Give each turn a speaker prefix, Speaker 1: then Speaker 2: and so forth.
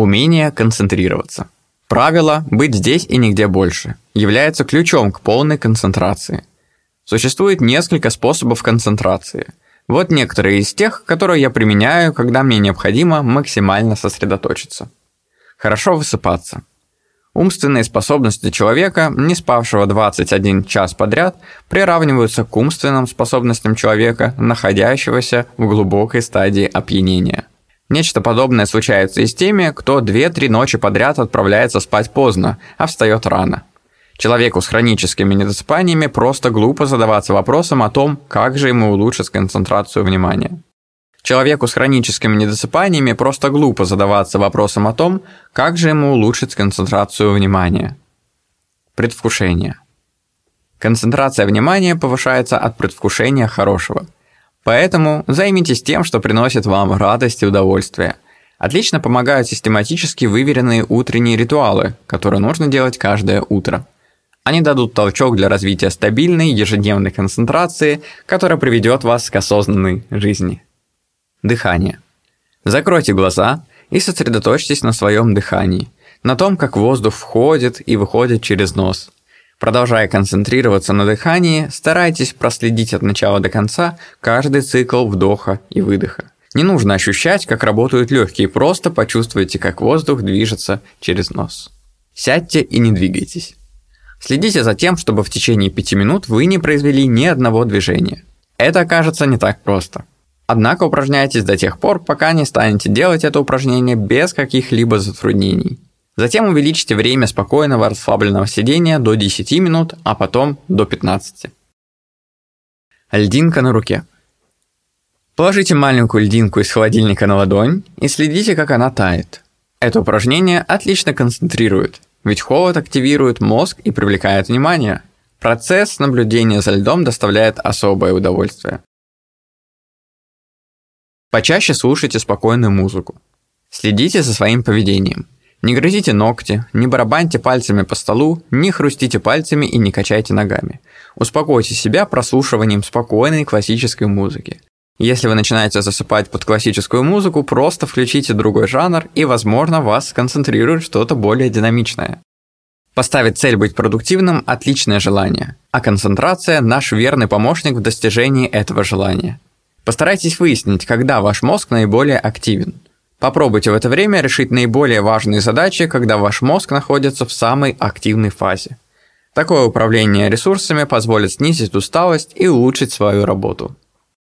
Speaker 1: Умение концентрироваться. Правило «быть здесь и нигде больше» является ключом к полной концентрации. Существует несколько способов концентрации. Вот некоторые из тех, которые я применяю, когда мне необходимо максимально сосредоточиться. Хорошо высыпаться. Умственные способности человека, не спавшего 21 час подряд, приравниваются к умственным способностям человека, находящегося в глубокой стадии опьянения. Нечто подобное случается и с теми, кто 2-3 ночи подряд отправляется спать поздно, а встает рано. Человеку с хроническими недосыпаниями просто глупо задаваться вопросом о том, как же ему улучшить концентрацию внимания. Человеку с хроническими недосыпаниями просто глупо задаваться вопросом о том, как же ему улучшить концентрацию внимания. Предвкушение. Концентрация внимания повышается от предвкушения хорошего. Поэтому займитесь тем, что приносит вам радость и удовольствие. Отлично помогают систематически выверенные утренние ритуалы, которые нужно делать каждое утро. Они дадут толчок для развития стабильной ежедневной концентрации, которая приведет вас к осознанной жизни. Дыхание. Закройте глаза и сосредоточьтесь на своем дыхании, на том, как воздух входит и выходит через нос. Продолжая концентрироваться на дыхании, старайтесь проследить от начала до конца каждый цикл вдоха и выдоха. Не нужно ощущать, как работают легкие, просто почувствуйте, как воздух движется через нос. Сядьте и не двигайтесь. Следите за тем, чтобы в течение 5 минут вы не произвели ни одного движения. Это окажется не так просто. Однако упражняйтесь до тех пор, пока не станете делать это упражнение без каких-либо затруднений. Затем увеличьте время спокойного расслабленного сидения до 10 минут, а потом до 15. Льдинка на руке. Положите маленькую льдинку из холодильника на ладонь и следите, как она тает. Это упражнение отлично концентрирует, ведь холод активирует мозг и привлекает внимание. Процесс наблюдения за льдом доставляет особое удовольствие. Почаще слушайте спокойную музыку. Следите за своим поведением. Не грызите ногти, не барабаньте пальцами по столу, не хрустите пальцами и не качайте ногами. Успокойте себя прослушиванием спокойной классической музыки. Если вы начинаете засыпать под классическую музыку, просто включите другой жанр и, возможно, вас сконцентрирует что-то более динамичное. Поставить цель быть продуктивным – отличное желание, а концентрация – наш верный помощник в достижении этого желания. Постарайтесь выяснить, когда ваш мозг наиболее активен. Попробуйте в это время решить наиболее важные задачи, когда ваш мозг находится в самой активной фазе. Такое управление ресурсами позволит снизить усталость и улучшить свою работу.